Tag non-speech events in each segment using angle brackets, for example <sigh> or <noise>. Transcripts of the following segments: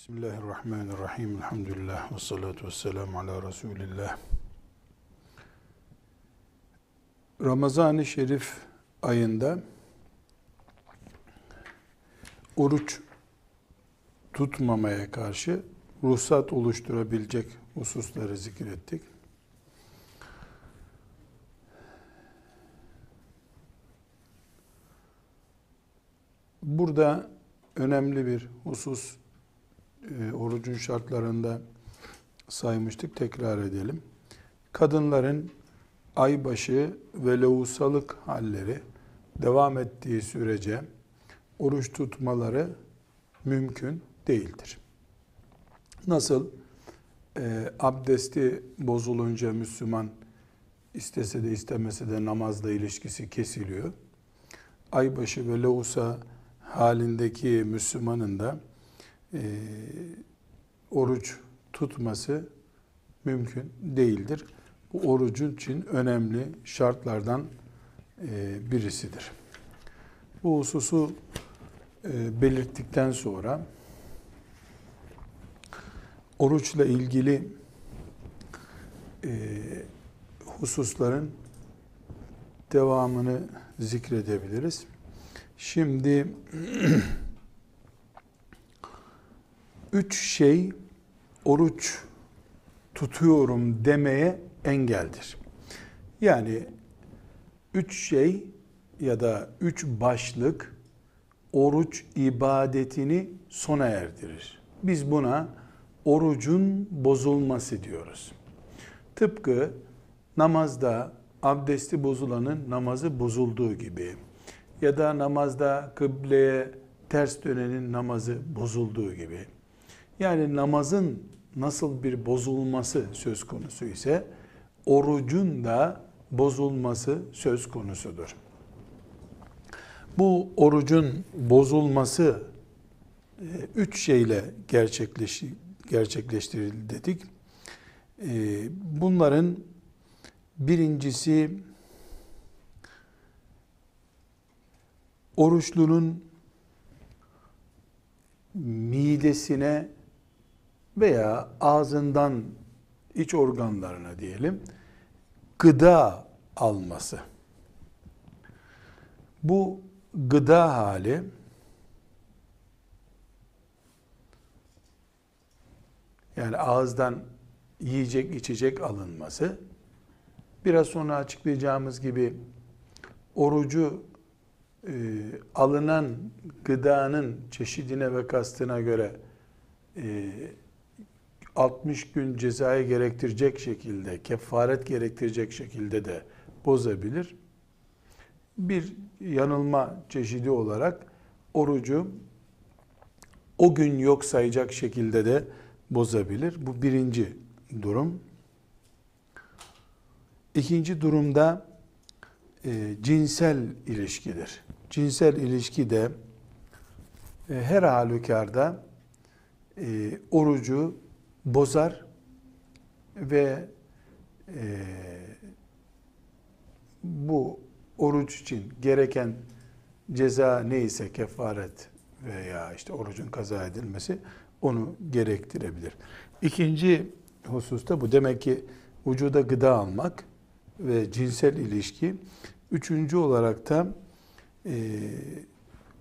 Bismillahirrahmanirrahim. Elhamdülillah. Ve salatu ve selamu ala Resulillah. Ramazan-ı Şerif ayında oruç tutmamaya karşı ruhsat oluşturabilecek hususları zikrettik. Burada önemli bir husus e, orucun şartlarında saymıştık. Tekrar edelim. Kadınların aybaşı ve lehusalık halleri devam ettiği sürece oruç tutmaları mümkün değildir. Nasıl e, abdesti bozulunca Müslüman istese de istemese de namazla ilişkisi kesiliyor. Aybaşı ve lehusa halindeki Müslümanın da e, oruç tutması mümkün değildir. Bu orucun için önemli şartlardan e, birisidir. Bu hususu e, belirttikten sonra oruçla ilgili e, hususların devamını zikredebiliriz. Şimdi <clears throat> üç şey oruç tutuyorum demeye engeldir. Yani üç şey ya da üç başlık oruç ibadetini sona erdirir. Biz buna orucun bozulması diyoruz. Tıpkı namazda abdesti bozulanın namazı bozulduğu gibi ya da namazda kıbleye ters dönenin namazı bozulduğu gibi. Yani namazın nasıl bir bozulması söz konusu ise orucun da bozulması söz konusudur. Bu orucun bozulması e, üç şeyle gerçekleş, gerçekleştirildi dedik. E, bunların birincisi oruçlunun midesine veya ağzından iç organlarına diyelim gıda alması. Bu gıda hali yani ağızdan yiyecek içecek alınması biraz sonra açıklayacağımız gibi orucu e, alınan gıdanın çeşidine ve kastına göre e, 60 gün cezayı gerektirecek şekilde, kefaret gerektirecek şekilde de bozabilir. Bir yanılma çeşidi olarak orucu o gün yok sayacak şekilde de bozabilir. Bu birinci durum. İkinci durumda e, cinsel ilişkidir. Cinsel ilişki de e, her halükarda e, orucu bozar ve e, bu oruç için gereken ceza neyse kefaret veya işte orucun kaza edilmesi onu gerektirebilir. İkinci hususta bu demek ki vücuda gıda almak ve cinsel ilişki. Üçüncü olarak da e,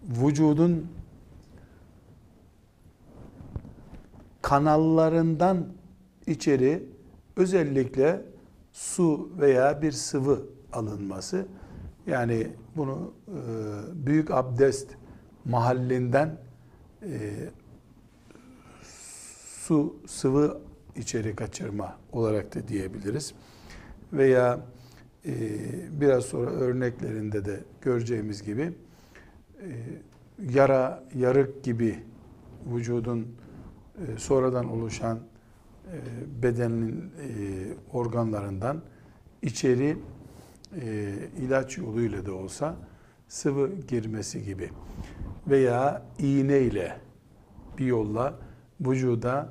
vücudun kanallarından içeri özellikle su veya bir sıvı alınması. Yani bunu e, büyük abdest mahallinden e, su sıvı içeri kaçırma olarak da diyebiliriz. Veya e, biraz sonra örneklerinde de göreceğimiz gibi e, yara, yarık gibi vücudun e, sonradan oluşan e, bedenin e, organlarından içeri ilaç yoluyla da olsa sıvı girmesi gibi veya iğne ile bir yolla vücuda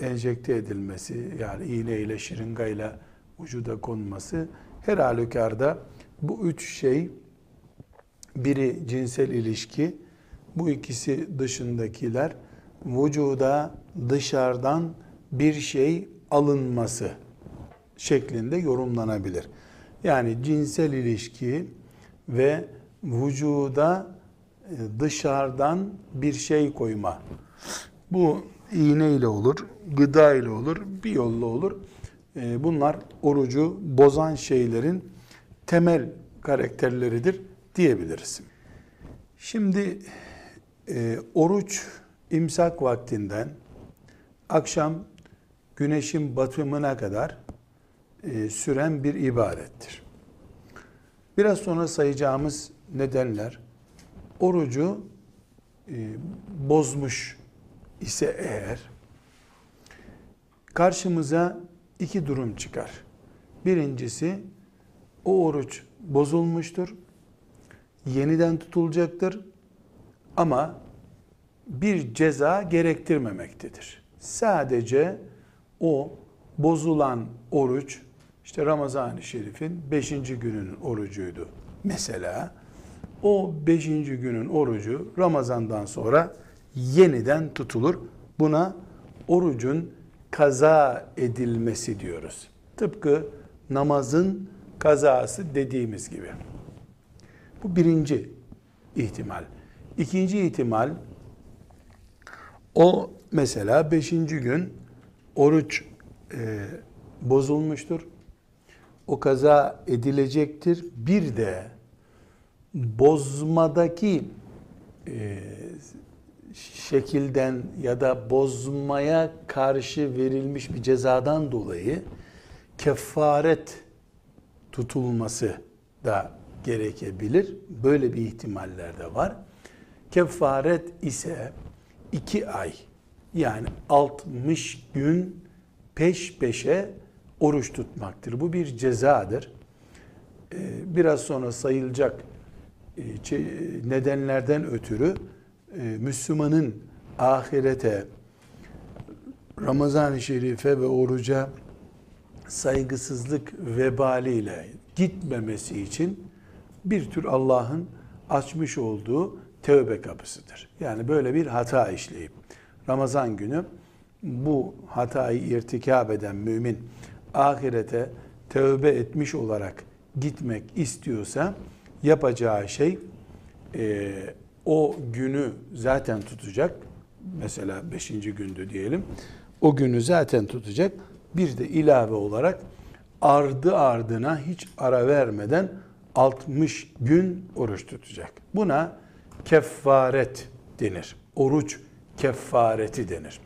enjekte edilmesi yani iğne ile şırınga ile vücuda konması her halükarda bu üç şey biri cinsel ilişki bu ikisi dışındakiler vücuda dışarıdan bir şey alınması şeklinde yorumlanabilir. Yani cinsel ilişki ve vücuda e, dışarıdan bir şey koyma. Bu iğne ile olur, gıda ile olur, bir yolla olur. E, bunlar orucu bozan şeylerin temel karakterleridir diyebiliriz. Şimdi e, oruç imsak vaktinden akşam güneşin batımına kadar e, süren bir ibadettir. Biraz sonra sayacağımız nedenler orucu e, bozmuş ise eğer karşımıza iki durum çıkar. Birincisi o oruç bozulmuştur. Yeniden tutulacaktır. Ama bir ceza gerektirmemektedir. Sadece o bozulan oruç işte Ramazan-ı Şerif'in 5. gününün orucuydu mesela. O 5. günün orucu Ramazan'dan sonra yeniden tutulur. Buna orucun kaza edilmesi diyoruz. Tıpkı namazın kazası dediğimiz gibi. Bu birinci ihtimal. İkinci ihtimal o mesela beşinci gün oruç e, bozulmuştur. O kaza edilecektir. Bir de bozmadaki e, şekilden ya da bozmaya karşı verilmiş bir cezadan dolayı kefaret tutulması da gerekebilir. Böyle bir ihtimaller de var. Kefaret ise iki ay yani 60 gün peş peşe oruç tutmaktır. Bu bir cezadır. Ee, biraz sonra sayılacak e, nedenlerden ötürü e, Müslümanın ahirete, Ramazan-ı Şerif'e ve oruca saygısızlık vebaliyle gitmemesi için bir tür Allah'ın açmış olduğu tövbe kapısıdır. Yani böyle bir hata işleyip Ramazan günü bu hatayı irtikab eden mümin ahirete tövbe etmiş olarak gitmek istiyorsa yapacağı şey e, o günü zaten tutacak. Mesela beşinci gündü diyelim. O günü zaten tutacak. Bir de ilave olarak ardı ardına hiç ara vermeden 60 gün oruç tutacak. Buna kefaret denir. Oruç kefareti denir.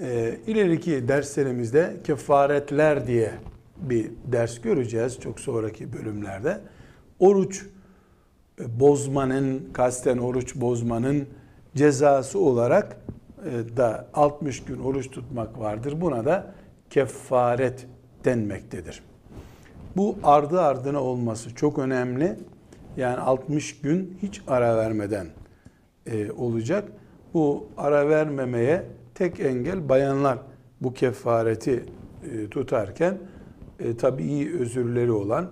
Ee, ileriki derslerimizde kefaretler diye bir ders göreceğiz çok sonraki bölümlerde. Oruç e, bozmanın, kasten oruç bozmanın cezası olarak e, da 60 gün oruç tutmak vardır. Buna da kefaret denmektedir. Bu ardı ardına olması çok önemli. Yani 60 gün hiç ara vermeden e, olacak. Bu ara vermemeye tek engel bayanlar bu kefareti e, tutarken e, tabii özürleri olan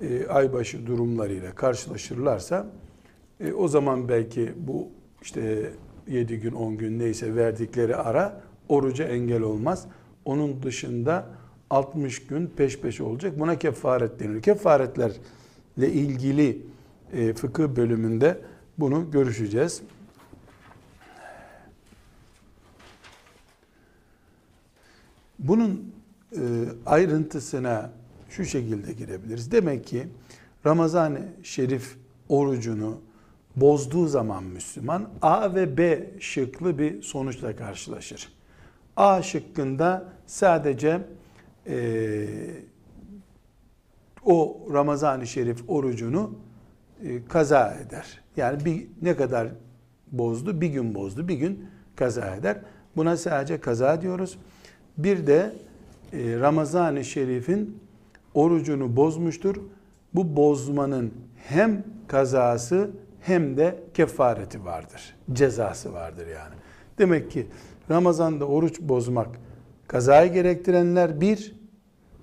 e, aybaşı durumlarıyla karşılaşırlarsa e, o zaman belki bu işte 7 gün 10 gün neyse verdikleri ara oruca engel olmaz. Onun dışında 60 gün peş peşe olacak. Buna kefaret deniyor. Kefaretlerle ilgili e, fıkıh bölümünde bunu görüşeceğiz. Bunun e, ayrıntısına şu şekilde girebiliriz. Demek ki Ramazan-ı Şerif orucunu bozduğu zaman Müslüman A ve B şıklı bir sonuçla karşılaşır. A şıkkında sadece e, o Ramazan-ı Şerif orucunu e, kaza eder. Yani bir ne kadar bozdu? Bir gün bozdu, bir gün kaza eder. Buna sadece kaza diyoruz. Bir de e, Ramazan-ı Şerif'in orucunu bozmuştur. Bu bozmanın hem kazası hem de kefareti vardır. Cezası vardır yani. Demek ki Ramazan'da oruç bozmak kazayı gerektirenler bir,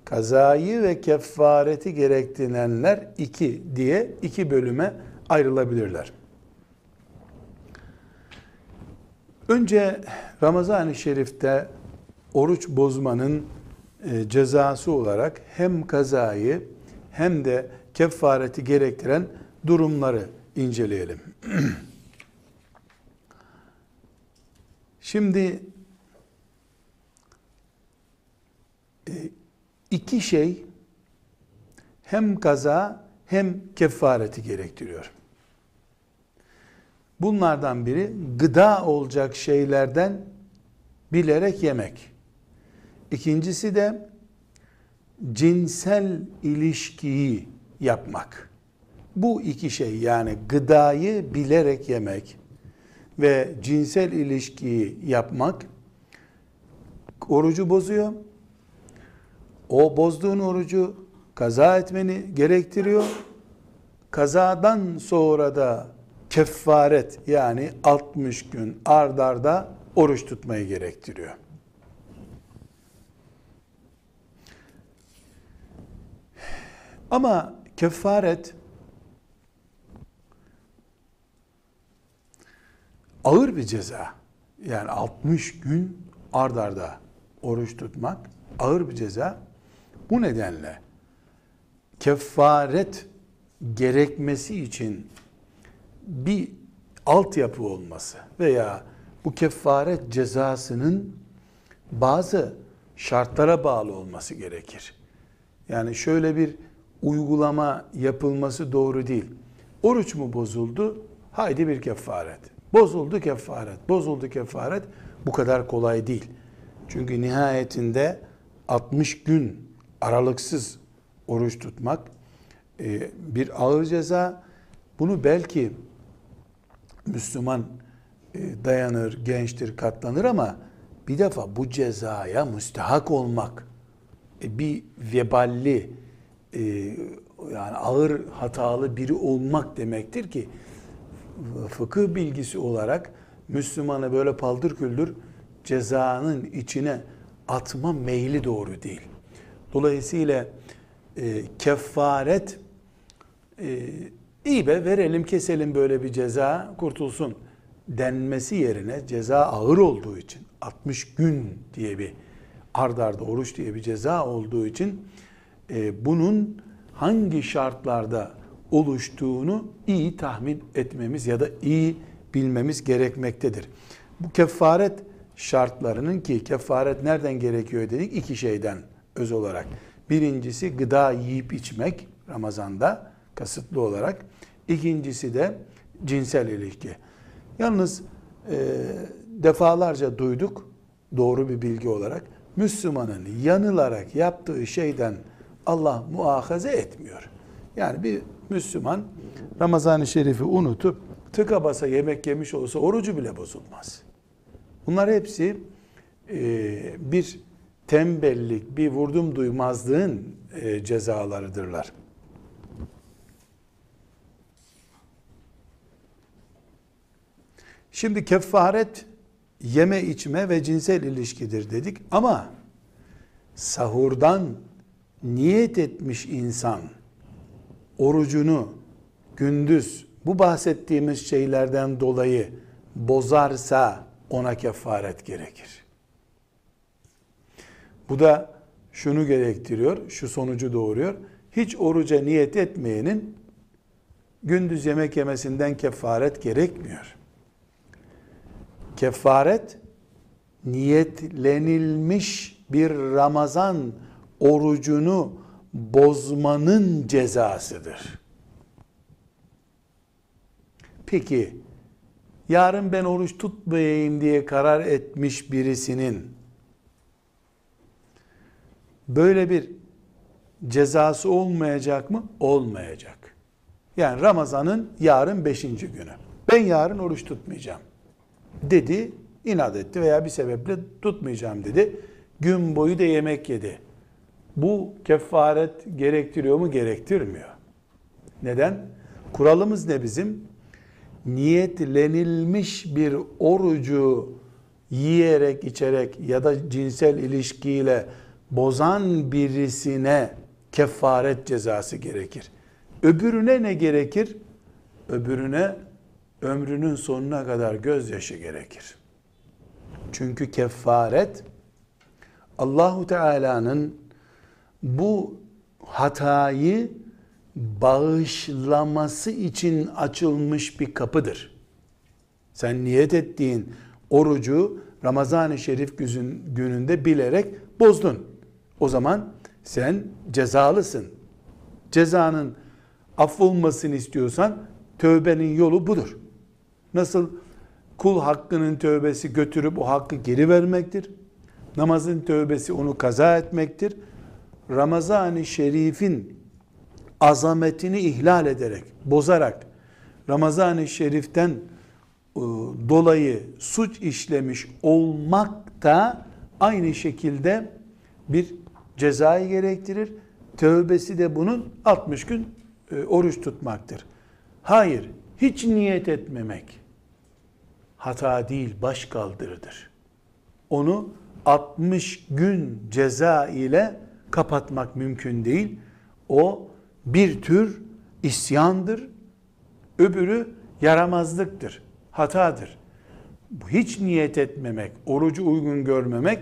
kazayı ve kefareti gerektirenler iki diye iki bölüme ayrılabilirler. Önce Ramazan-ı Şerif'te oruç bozmanın e, cezası olarak hem kazayı hem de kefareti gerektiren durumları inceleyelim. <clears throat> Şimdi e, iki şey hem kaza hem kefareti gerektiriyor. Bunlardan biri gıda olacak şeylerden bilerek yemek. İkincisi de cinsel ilişkiyi yapmak. Bu iki şey yani gıdayı bilerek yemek ve cinsel ilişkiyi yapmak orucu bozuyor. O bozduğun orucu kaza etmeni gerektiriyor. Kazadan sonra da kefaret yani 60 gün ardarda oruç tutmayı gerektiriyor. Ama kefaret ağır bir ceza. Yani 60 gün ardarda oruç tutmak ağır bir ceza. Bu nedenle kefaret gerekmesi için bir altyapı olması veya bu kefaret cezasının bazı şartlara bağlı olması gerekir. Yani şöyle bir uygulama yapılması doğru değil. Oruç mu bozuldu? Haydi bir kefaret. Bozuldu kefaret. Bozuldu kefaret. Bu kadar kolay değil. Çünkü nihayetinde 60 gün aralıksız oruç tutmak e, bir ağır ceza. Bunu belki Müslüman e, dayanır, gençtir, katlanır ama bir defa bu cezaya müstehak olmak e, bir veballi yani ağır hatalı biri olmak demektir ki fıkıh bilgisi olarak Müslümanı böyle paldır küldür cezanın içine atma meyli doğru değil. Dolayısıyla e, kefaret e, iyi be verelim keselim böyle bir ceza kurtulsun denmesi yerine ceza ağır olduğu için 60 gün diye bir ardarda oruç diye bir ceza olduğu için e, bunun hangi şartlarda oluştuğunu iyi tahmin etmemiz ya da iyi bilmemiz gerekmektedir. Bu kefaret şartlarının ki kefaret nereden gerekiyor dedik? iki şeyden öz olarak. Birincisi gıda yiyip içmek Ramazan'da kasıtlı olarak. İkincisi de cinsel ilişki. Yalnız e, defalarca duyduk doğru bir bilgi olarak Müslümanın yanılarak yaptığı şeyden Allah muahaze etmiyor. Yani bir Müslüman Ramazan-ı Şerif'i unutup tıka basa yemek yemiş olsa orucu bile bozulmaz. Bunlar hepsi e, bir tembellik, bir vurdum duymazlığın e, cezalarıdırlar. Şimdi kefaret yeme içme ve cinsel ilişkidir dedik ama sahurdan niyet etmiş insan orucunu gündüz bu bahsettiğimiz şeylerden dolayı bozarsa ona kefaret gerekir. Bu da şunu gerektiriyor, şu sonucu doğuruyor. Hiç oruca niyet etmeyenin gündüz yemek yemesinden kefaret gerekmiyor. Kefaret niyetlenilmiş bir Ramazan orucunu bozmanın cezasıdır. Peki yarın ben oruç tutmayayım diye karar etmiş birisinin böyle bir cezası olmayacak mı? Olmayacak. Yani Ramazan'ın yarın beşinci günü. Ben yarın oruç tutmayacağım dedi, inat etti veya bir sebeple tutmayacağım dedi. Gün boyu da yemek yedi. Bu kefaret gerektiriyor mu? Gerektirmiyor. Neden? Kuralımız ne bizim? Niyetlenilmiş bir orucu yiyerek, içerek ya da cinsel ilişkiyle bozan birisine kefaret cezası gerekir. Öbürüne ne gerekir? Öbürüne ömrünün sonuna kadar gözyaşı gerekir. Çünkü kefaret Allahu Teala'nın bu hatayı bağışlaması için açılmış bir kapıdır. Sen niyet ettiğin orucu Ramazan-ı Şerif gününde bilerek bozdun. O zaman sen cezalısın. Cezanın affolmasını istiyorsan tövbenin yolu budur. Nasıl kul hakkının tövbesi götürüp o hakkı geri vermektir. Namazın tövbesi onu kaza etmektir. Ramazan-ı Şerif'in azametini ihlal ederek, bozarak Ramazan-ı Şerif'ten e, dolayı suç işlemiş olmak da aynı şekilde bir cezayı gerektirir. Tövbesi de bunun 60 gün e, oruç tutmaktır. Hayır, hiç niyet etmemek hata değil, baş kaldırıdır. Onu 60 gün ceza ile kapatmak mümkün değil. O bir tür isyandır. Öbürü yaramazlıktır, hatadır. Hiç niyet etmemek, orucu uygun görmemek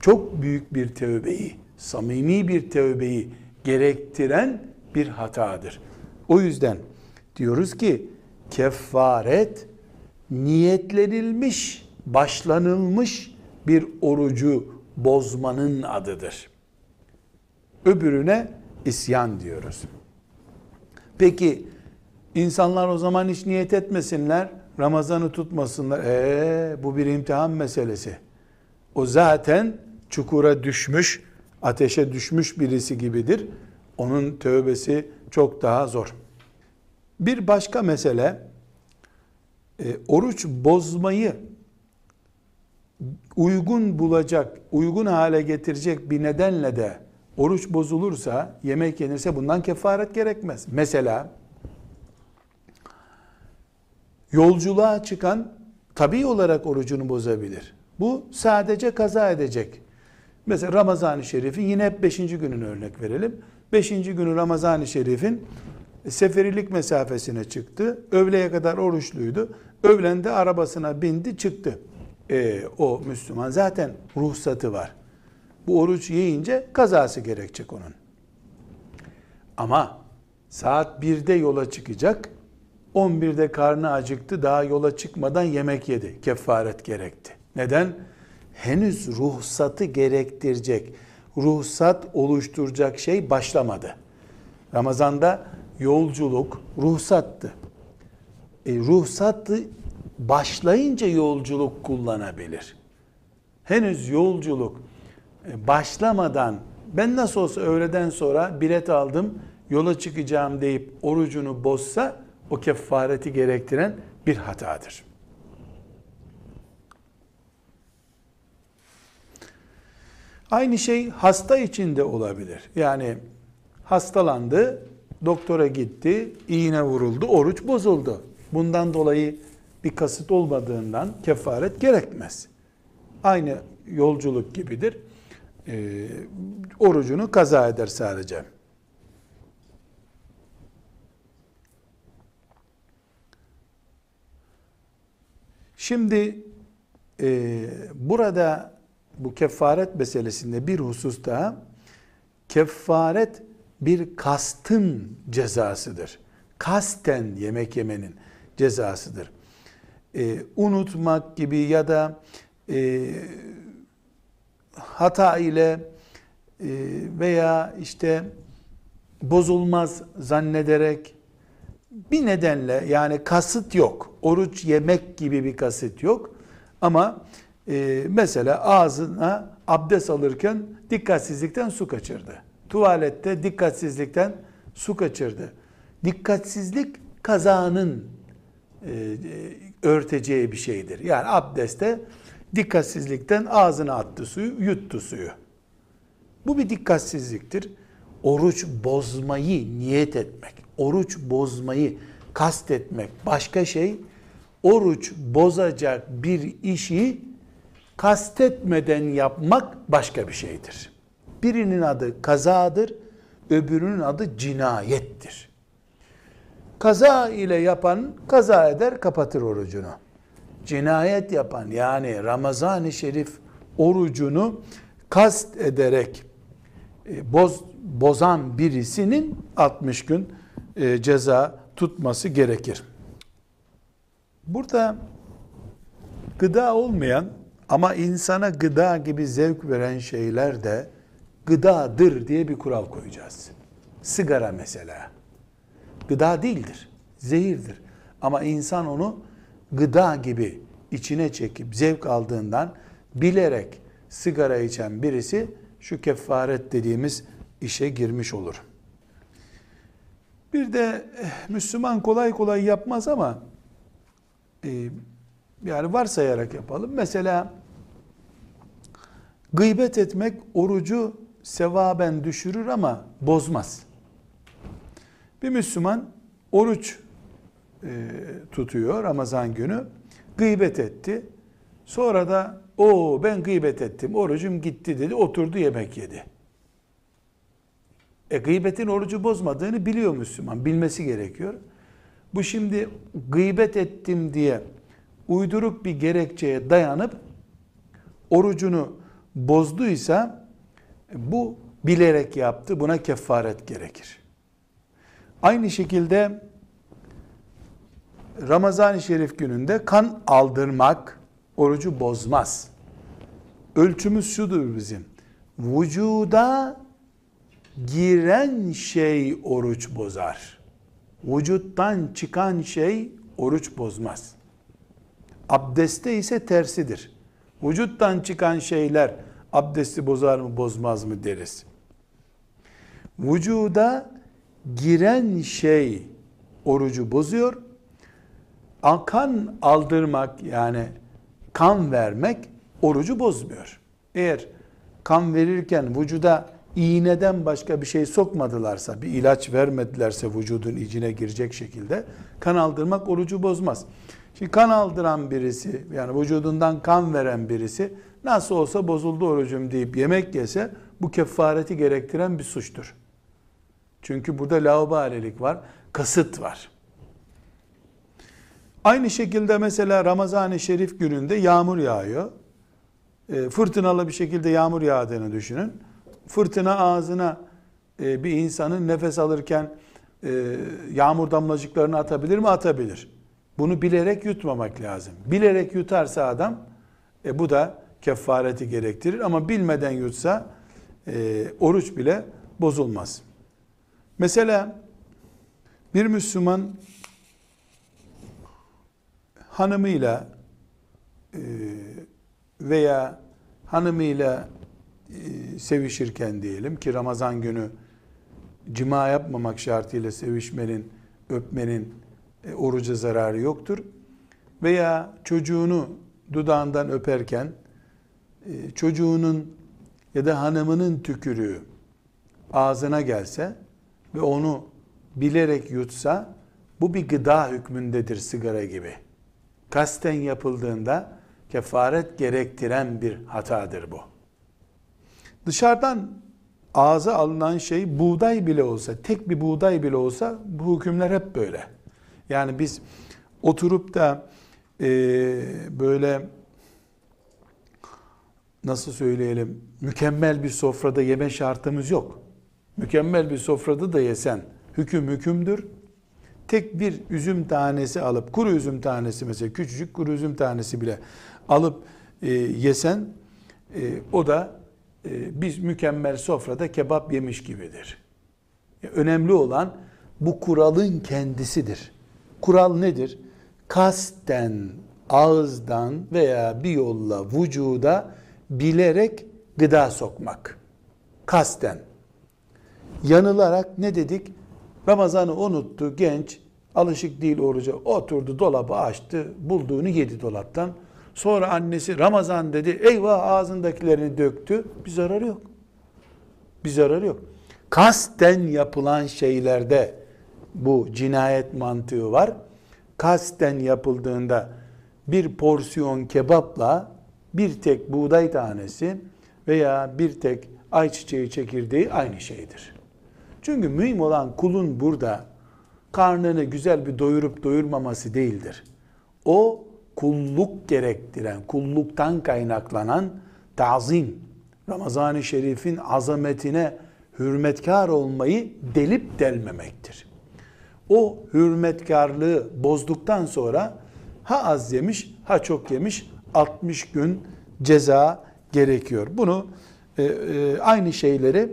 çok büyük bir tövbeyi, samimi bir tövbeyi gerektiren bir hatadır. O yüzden diyoruz ki kefaret niyetlenilmiş, başlanılmış bir orucu bozmanın adıdır. Öbürüne isyan diyoruz. Peki insanlar o zaman hiç niyet etmesinler, Ramazan'ı tutmasınlar. Ee, bu bir imtihan meselesi. O zaten çukura düşmüş, ateşe düşmüş birisi gibidir. Onun tövbesi çok daha zor. Bir başka mesele, e, oruç bozmayı uygun bulacak, uygun hale getirecek bir nedenle de oruç bozulursa, yemek yenirse bundan kefaret gerekmez. Mesela yolculuğa çıkan tabi olarak orucunu bozabilir. Bu sadece kaza edecek. Mesela Ramazan-ı Şerif'in yine hep 5. gününü örnek verelim. 5. günü Ramazan-ı Şerif'in seferilik mesafesine çıktı. Öğleye kadar oruçluydu. Öğlende arabasına bindi çıktı. E, o Müslüman zaten ruhsatı var. Bu oruç yiyince kazası gerekecek onun. Ama saat 1'de yola çıkacak. 11'de karnı acıktı. Daha yola çıkmadan yemek yedi. Kefaret gerekti. Neden? Henüz ruhsatı gerektirecek, ruhsat oluşturacak şey başlamadı. Ramazanda yolculuk ruhsattı. E, ruhsattı başlayınca yolculuk kullanabilir. Henüz yolculuk e, başlamadan ben nasıl olsa öğleden sonra bilet aldım yola çıkacağım deyip orucunu bozsa o kefareti gerektiren bir hatadır. Aynı şey hasta için de olabilir. Yani hastalandı, doktora gitti, iğne vuruldu, oruç bozuldu. Bundan dolayı bir kasıt olmadığından kefaret gerekmez. Aynı yolculuk gibidir. E, orucunu kaza eder sadece. Şimdi e, burada bu kefaret meselesinde bir husus daha kefaret bir kastın cezasıdır. Kasten yemek yemenin cezasıdır. Ee, unutmak gibi ya da e, hata ile e, veya işte bozulmaz zannederek bir nedenle yani kasıt yok. Oruç yemek gibi bir kasıt yok. Ama e, mesela ağzına abdest alırken dikkatsizlikten su kaçırdı. Tuvalette dikkatsizlikten su kaçırdı. Dikkatsizlik kazanın e, e, örteceği bir şeydir. Yani abdeste dikkatsizlikten ağzına attı suyu, yuttu suyu. Bu bir dikkatsizliktir. Oruç bozmayı niyet etmek, oruç bozmayı kastetmek başka şey. Oruç bozacak bir işi kastetmeden yapmak başka bir şeydir. Birinin adı kazadır, öbürünün adı cinayettir. Kaza ile yapan kaza eder, kapatır orucunu. cinayet yapan yani Ramazan-ı Şerif orucunu kast ederek e, boz, bozan birisinin 60 gün e, ceza tutması gerekir. Burada gıda olmayan ama insana gıda gibi zevk veren şeyler de gıdadır diye bir kural koyacağız. Sigara mesela. Gıda değildir, zehirdir. Ama insan onu gıda gibi içine çekip zevk aldığından bilerek sigara içen birisi şu kefaret dediğimiz işe girmiş olur. Bir de eh, Müslüman kolay kolay yapmaz ama e, yani varsayarak yapalım. Mesela gıybet etmek orucu sevaben düşürür ama bozmaz. Bir Müslüman oruç e, tutuyor Ramazan günü. Gıybet etti. Sonra da o ben gıybet ettim, orucum gitti dedi, oturdu yemek yedi. E gıybetin orucu bozmadığını biliyor Müslüman, bilmesi gerekiyor. Bu şimdi gıybet ettim diye uyduruk bir gerekçeye dayanıp orucunu bozduysa bu bilerek yaptı, buna kefaret gerekir. Aynı şekilde Ramazan-ı Şerif gününde kan aldırmak orucu bozmaz. Ölçümüz şudur bizim. Vücuda giren şey oruç bozar. Vücuttan çıkan şey oruç bozmaz. Abdeste ise tersidir. Vücuttan çıkan şeyler abdesti bozar mı bozmaz mı deriz. Vücuda giren şey orucu bozuyor. Kan aldırmak yani kan vermek orucu bozmuyor. Eğer kan verirken vücuda iğneden başka bir şey sokmadılarsa, bir ilaç vermedilerse vücudun içine girecek şekilde kan aldırmak orucu bozmaz. Şimdi kan aldıran birisi yani vücudundan kan veren birisi nasıl olsa bozuldu orucum deyip yemek yese bu kefareti gerektiren bir suçtur. Çünkü burada laubalilik var, kasıt var. Aynı şekilde mesela Ramazan-ı Şerif gününde yağmur yağıyor. E, fırtınalı bir şekilde yağmur yağdığını düşünün. Fırtına ağzına e, bir insanın nefes alırken e, yağmur damlacıklarını atabilir mi? Atabilir. Bunu bilerek yutmamak lazım. Bilerek yutarsa adam e, bu da kefareti gerektirir ama bilmeden yutsa e, oruç bile bozulmaz. Mesela bir Müslüman hanımıyla e, veya hanımıyla e, sevişirken diyelim ki Ramazan günü cima yapmamak şartıyla sevişmenin, öpmenin e, oruca zararı yoktur. Veya çocuğunu dudağından öperken çocuğunun ya da hanımının tükürüğü ağzına gelse ve onu bilerek yutsa bu bir gıda hükmündedir sigara gibi kasten yapıldığında kefaret gerektiren bir hatadır bu. Dışarıdan ağza alınan şey buğday bile olsa, tek bir buğday bile olsa bu hükümler hep böyle. Yani biz oturup da e, böyle nasıl söyleyelim mükemmel bir sofrada yeme şartımız yok. Mükemmel bir sofrada da yesen hüküm hükümdür tek bir üzüm tanesi alıp kuru üzüm tanesi mesela küçücük kuru üzüm tanesi bile alıp e, yesen e, o da e, biz mükemmel sofrada kebap yemiş gibidir. Yani önemli olan bu kuralın kendisidir. Kural nedir? Kasten ağızdan veya bir yolla vücuda bilerek gıda sokmak. Kasten. Yanılarak ne dedik? Ramazan'ı unuttu genç, alışık değil oruca, oturdu dolabı açtı, bulduğunu yedi dolaptan. Sonra annesi Ramazan dedi, eyvah ağzındakilerini döktü. Bir zararı yok. Bir zararı yok. Kasten yapılan şeylerde bu cinayet mantığı var. Kasten yapıldığında bir porsiyon kebapla bir tek buğday tanesi veya bir tek ayçiçeği çekirdeği aynı şeydir. Çünkü mühim olan kulun burada karnını güzel bir doyurup doyurmaması değildir. O kulluk gerektiren, kulluktan kaynaklanan tazim, Ramazan-ı Şerif'in azametine hürmetkar olmayı delip delmemektir. O hürmetkarlığı bozduktan sonra ha az yemiş ha çok yemiş 60 gün ceza gerekiyor. Bunu e, e, aynı şeyleri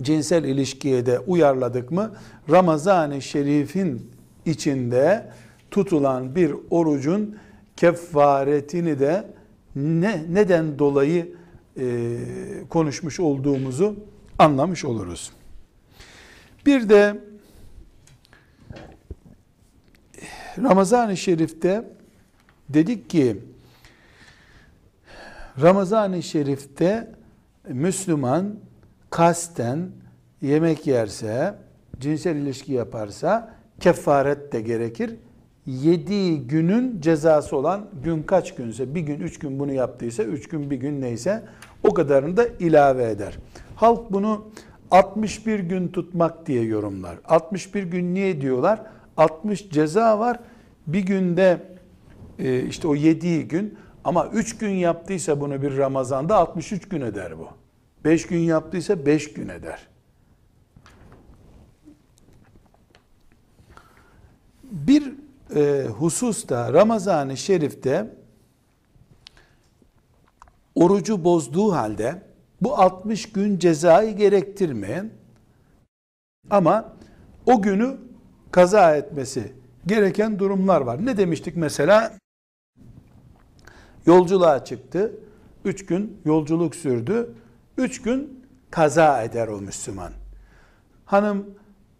cinsel ilişkiye de uyarladık mı Ramazan-ı Şerif'in içinde tutulan bir orucun kefaretini de ne neden dolayı e, konuşmuş olduğumuzu anlamış oluruz. Bir de Ramazan-ı Şerif'te dedik ki Ramazan-ı Şerif'te Müslüman kasten yemek yerse, cinsel ilişki yaparsa kefaret de gerekir. Yediği günün cezası olan gün kaç günse, bir gün, üç gün bunu yaptıysa, üç gün, bir gün neyse o kadarını da ilave eder. Halk bunu 61 gün tutmak diye yorumlar. 61 gün niye diyorlar? 60 ceza var. Bir günde e, işte o yediği gün ama 3 gün yaptıysa bunu bir Ramazan'da 63 gün eder bu. 5 gün yaptıysa 5 gün eder. Bir e, hususta Ramazan-ı Şerif'te orucu bozduğu halde bu 60 gün cezayı gerektirmeyen ama o günü kaza etmesi gereken durumlar var. Ne demiştik mesela? Yolculuğa çıktı. Üç gün yolculuk sürdü. Üç gün kaza eder o Müslüman. Hanım,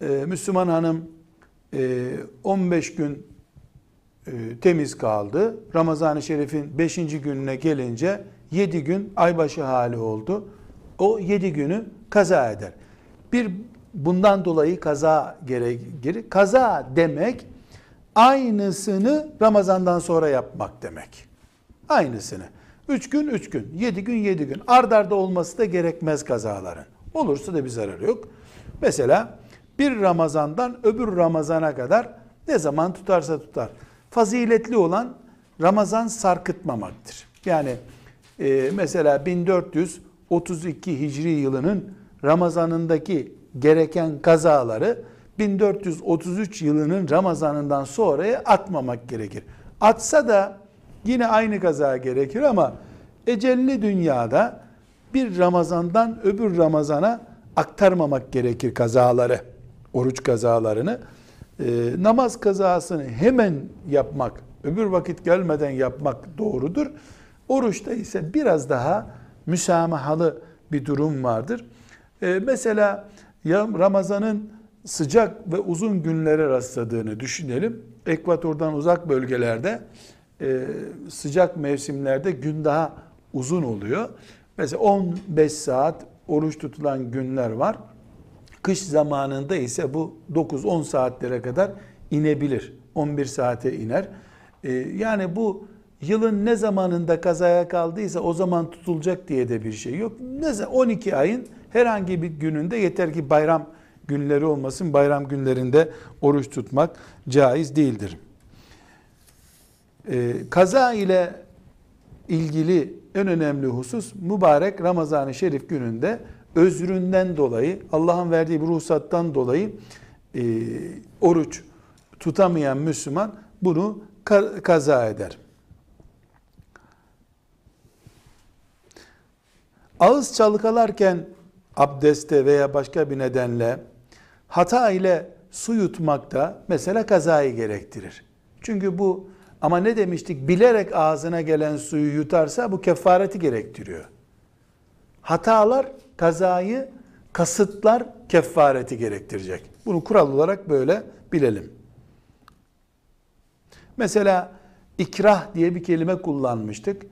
e, Müslüman hanım e, 15 gün e, temiz kaldı. Ramazan-ı Şerif'in 5. gününe gelince 7 gün aybaşı hali oldu. O 7 günü kaza eder. Bir bundan dolayı kaza gerekir. Kaza demek aynısını Ramazan'dan sonra yapmak demek. Aynısını. 3 gün 3 gün, 7 gün 7 gün. Ard arda olması da gerekmez kazaların. Olursa da bir zararı yok. Mesela bir Ramazan'dan öbür Ramazan'a kadar ne zaman tutarsa tutar. Faziletli olan Ramazan sarkıtmamaktır. Yani e, mesela 1432 Hicri yılının Ramazanındaki gereken kazaları 1433 yılının Ramazanından sonraya atmamak gerekir. Atsa da yine aynı kaza gerekir ama ecelli dünyada bir Ramazandan öbür Ramazana aktarmamak gerekir kazaları, oruç kazalarını. Ee, namaz kazasını hemen yapmak, öbür vakit gelmeden yapmak doğrudur. Oruçta ise biraz daha müsamahalı bir durum vardır. Ee, mesela Ramazan'ın sıcak ve uzun günlere rastladığını düşünelim. Ekvatordan uzak bölgelerde e, sıcak mevsimlerde gün daha uzun oluyor. Mesela 15 saat oruç tutulan günler var. Kış zamanında ise bu 9-10 saatlere kadar inebilir. 11 saate iner. E, yani bu yılın ne zamanında kazaya kaldıysa o zaman tutulacak diye de bir şey yok. Ne 12 ayın herhangi bir gününde yeter ki bayram günleri olmasın. Bayram günlerinde oruç tutmak caiz değildir. Ee, kaza ile ilgili en önemli husus mübarek Ramazan-ı Şerif gününde özründen dolayı Allah'ın verdiği bir ruhsattan dolayı e, oruç tutamayan Müslüman bunu kaza eder. Ağız çalkalarken abdeste veya başka bir nedenle hata ile su yutmak da mesela kazayı gerektirir. Çünkü bu ama ne demiştik bilerek ağzına gelen suyu yutarsa bu kefareti gerektiriyor. Hatalar kazayı, kasıtlar kefareti gerektirecek. Bunu kural olarak böyle bilelim. Mesela ikrah diye bir kelime kullanmıştık.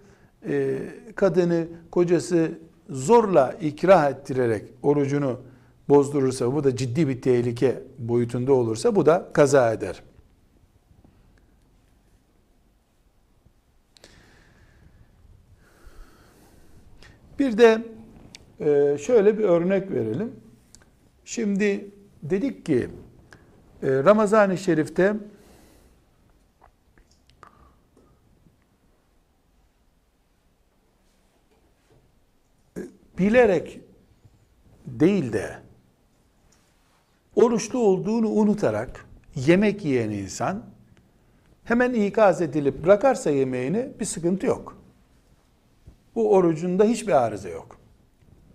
Ee, kadını, kocası zorla ikrah ettirerek orucunu bozdurursa, bu da ciddi bir tehlike boyutunda olursa bu da kaza eder. Bir de e, şöyle bir örnek verelim. Şimdi dedik ki e, Ramazan-ı Şerif'te bilerek değil de oruçlu olduğunu unutarak yemek yiyen insan hemen ikaz edilip bırakarsa yemeğini bir sıkıntı yok. Bu orucunda hiçbir arıza yok.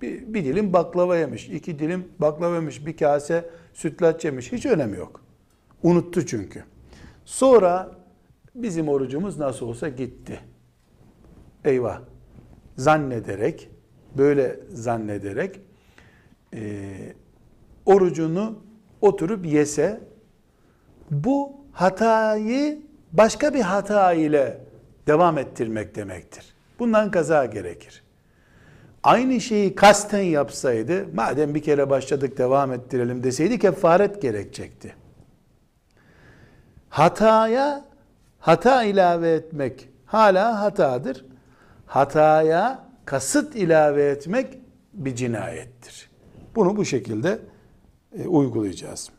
Bir, bir dilim baklava yemiş, iki dilim baklava yemiş, bir kase sütlaç yemiş. Hiç önemi yok. Unuttu çünkü. Sonra bizim orucumuz nasıl olsa gitti. Eyvah. Zannederek, böyle zannederek e, orucunu oturup yese bu hatayı başka bir hata ile devam ettirmek demektir. Bundan kaza gerekir. Aynı şeyi kasten yapsaydı, madem bir kere başladık devam ettirelim deseydi kefaret gerekecekti. Hataya hata ilave etmek hala hatadır. Hataya kasıt ilave etmek bir cinayettir. Bunu bu şekilde e, uygulayacağız.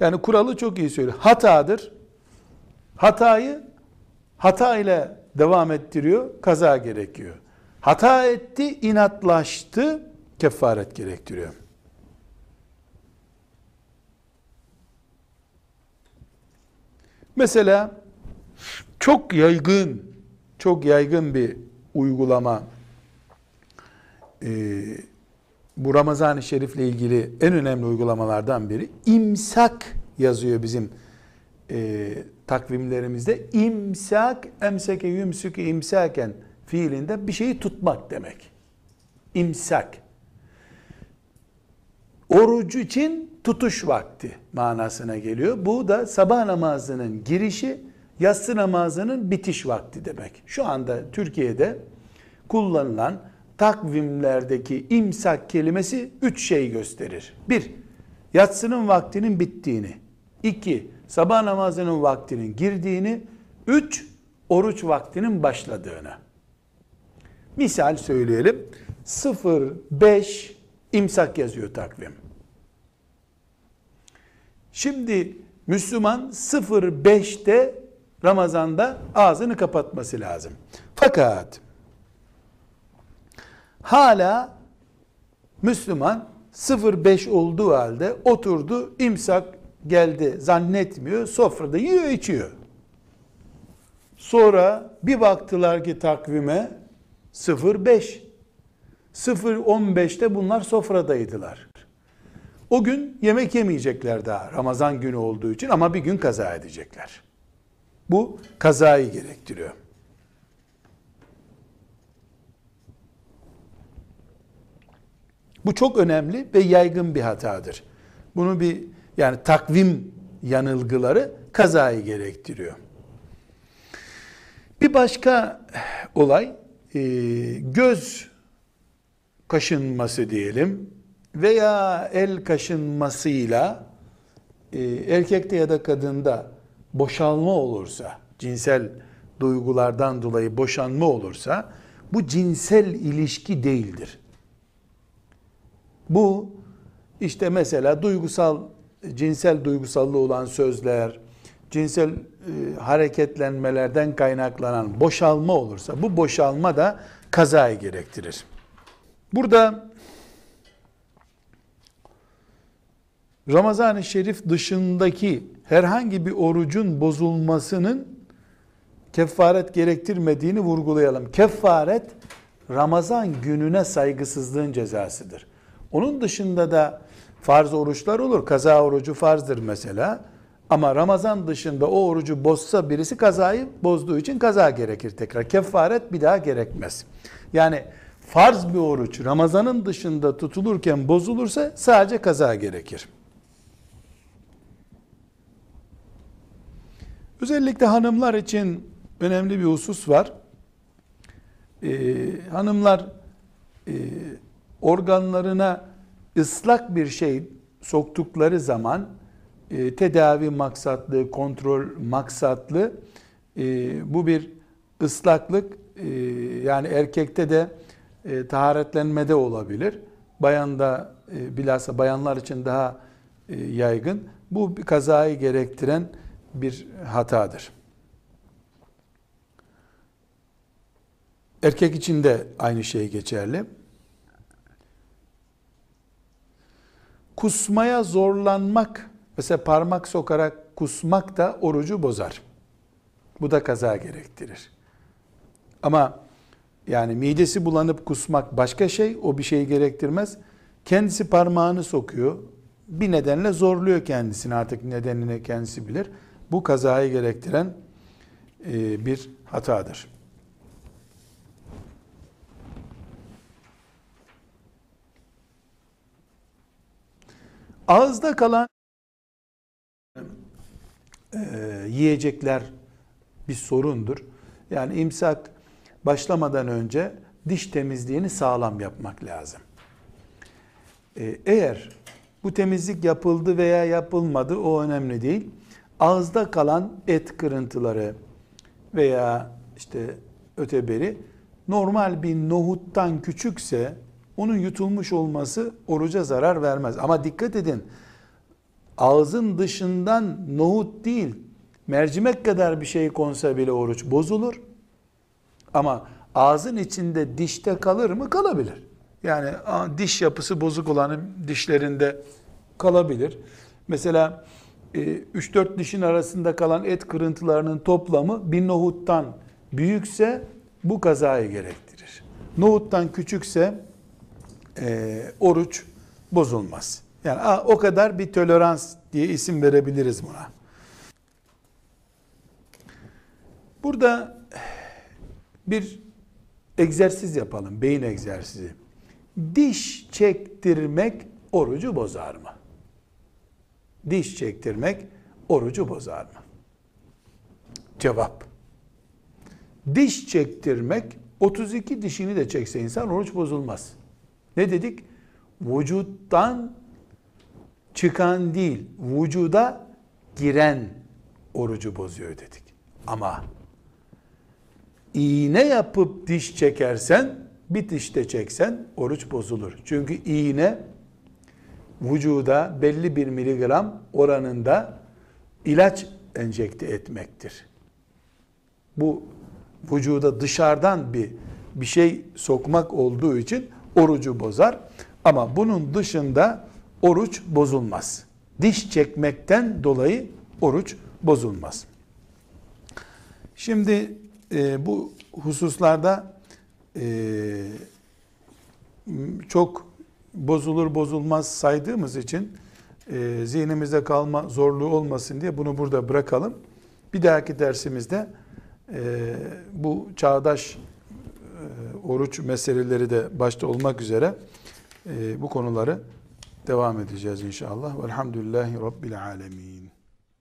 Yani kuralı çok iyi söylüyor. Hatadır. Hatayı hata ile devam ettiriyor, kaza gerekiyor. Hata etti, inatlaştı, kefaret gerektiriyor. Mesela çok yaygın, çok yaygın bir uygulama. Ee, bu Ramazan-ı Şerif'le ilgili en önemli uygulamalardan biri. imsak yazıyor bizim e, takvimlerimizde. İmsak, emseke yümsükü imsaken fiilinde bir şeyi tutmak demek. İmsak. Orucu için tutuş vakti manasına geliyor. Bu da sabah namazının girişi, yatsı namazının bitiş vakti demek. Şu anda Türkiye'de kullanılan takvimlerdeki imsak kelimesi üç şey gösterir. Bir, yatsının vaktinin bittiğini. İki, sabah namazının vaktinin girdiğini. Üç, oruç vaktinin başladığını. Misal söyleyelim. 05 imsak yazıyor takvim. Şimdi Müslüman 05'te Ramazan'da ağzını kapatması lazım. Fakat hala Müslüman 05 olduğu halde oturdu, imsak geldi zannetmiyor, sofrada yiyor içiyor. Sonra bir baktılar ki takvime 05. 0.15'te bunlar sofradaydılar. O gün yemek yemeyecekler daha Ramazan günü olduğu için ama bir gün kaza edecekler. Bu kazayı gerektiriyor. Bu çok önemli ve yaygın bir hatadır. Bunu bir yani takvim yanılgıları kazayı gerektiriyor. Bir başka olay e, göz kaşınması diyelim veya el kaşınmasıyla e, erkekte ya da kadında boşalma olursa, cinsel duygulardan dolayı boşanma olursa bu cinsel ilişki değildir. Bu işte mesela duygusal cinsel duygusallığı olan sözler, cinsel e, hareketlenmelerden kaynaklanan boşalma olursa bu boşalma da kazayı gerektirir. Burada Ramazan-ı Şerif dışındaki herhangi bir orucun bozulmasının kefaret gerektirmediğini vurgulayalım. Kefaret Ramazan gününe saygısızlığın cezasıdır. Onun dışında da farz oruçlar olur. Kaza orucu farzdır mesela. Ama Ramazan dışında o orucu bozsa birisi kazayı bozduğu için kaza gerekir tekrar. Kefaret bir daha gerekmez. Yani farz bir oruç Ramazanın dışında tutulurken bozulursa sadece kaza gerekir. Özellikle hanımlar için önemli bir husus var. Ee, hanımlar e, organlarına ıslak bir şey soktukları zaman e, tedavi maksatlı, kontrol maksatlı e, bu bir ıslaklık e, yani erkekte de e, taharetlenmede olabilir. Bayanda e, bilhassa bayanlar için daha e, yaygın. Bu bir kazayı gerektiren bir hatadır. Erkek için de aynı şey geçerli. Kusmaya zorlanmak, mesela parmak sokarak kusmak da orucu bozar. Bu da kaza gerektirir. Ama yani midesi bulanıp kusmak başka şey, o bir şey gerektirmez. Kendisi parmağını sokuyor, bir nedenle zorluyor kendisini artık nedenini kendisi bilir. Bu kazayı gerektiren e, bir hatadır. Ağızda kalan e, yiyecekler bir sorundur. Yani imsak başlamadan önce diş temizliğini sağlam yapmak lazım. E, eğer bu temizlik yapıldı veya yapılmadı o önemli değil. Ağızda kalan et kırıntıları veya işte öteberi normal bir nohuttan küçükse onun yutulmuş olması oruca zarar vermez. Ama dikkat edin ağzın dışından nohut değil mercimek kadar bir şey konsa bile oruç bozulur. Ama ağzın içinde dişte kalır mı? Kalabilir. Yani diş yapısı bozuk olanın dişlerinde kalabilir. Mesela 3-4 dişin arasında kalan et kırıntılarının toplamı bir nohuttan büyükse bu kazayı gerektirir. Nohuttan küçükse e, oruç bozulmaz. Yani a, o kadar bir tolerans diye isim verebiliriz buna. Burada bir egzersiz yapalım, beyin egzersizi. Diş çektirmek orucu bozar mı? Diş çektirmek orucu bozar mı? Cevap. Diş çektirmek 32 dişini de çekse insan oruç bozulmaz. Ne dedik? Vücuttan çıkan değil, vücuda giren orucu bozuyor dedik. Ama iğne yapıp diş çekersen, bir dişte çeksen oruç bozulur. Çünkü iğne vücuda belli bir miligram oranında ilaç enjekte etmektir. Bu vücuda dışarıdan bir bir şey sokmak olduğu için orucu bozar. Ama bunun dışında oruç bozulmaz. Diş çekmekten dolayı oruç bozulmaz. Şimdi e, bu hususlarda e, çok bozulur bozulmaz saydığımız için e, zihnimizde kalma zorluğu olmasın diye bunu burada bırakalım. Bir dahaki dersimizde e, bu çağdaş e, oruç meseleleri de başta olmak üzere e, bu konuları devam edeceğiz inşallah. Velhamdülillahi Rabbil Alemin.